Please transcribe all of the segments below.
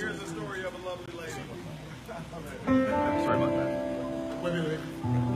Here's the story of a lovely lady. Sorry about that. Wait, wait, wait.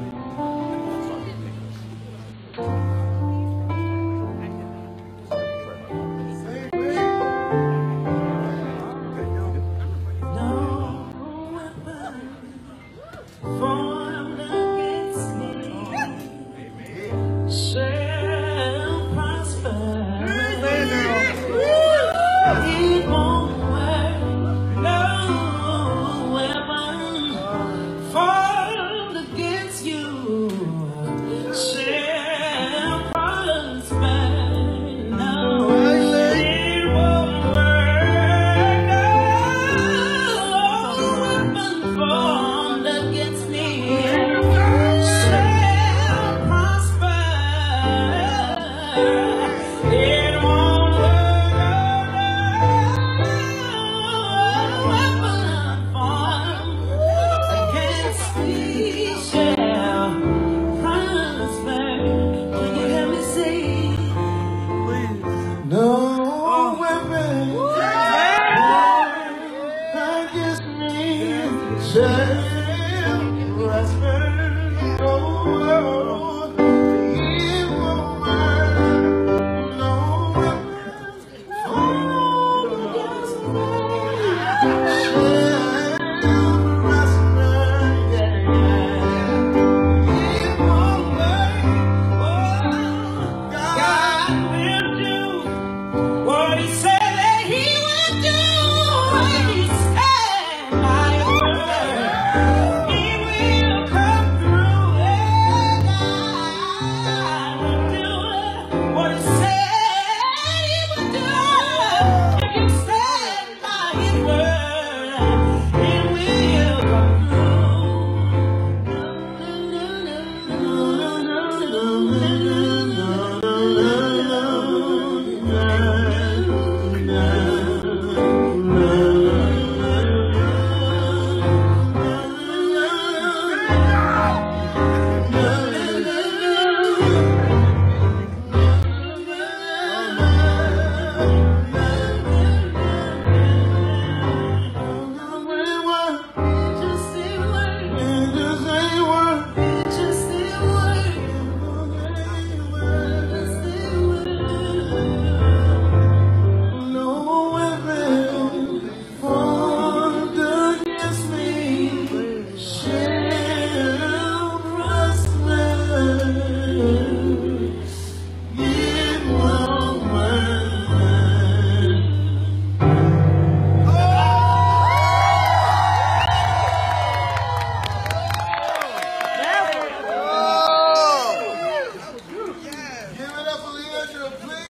No weapon against me shall prosper. No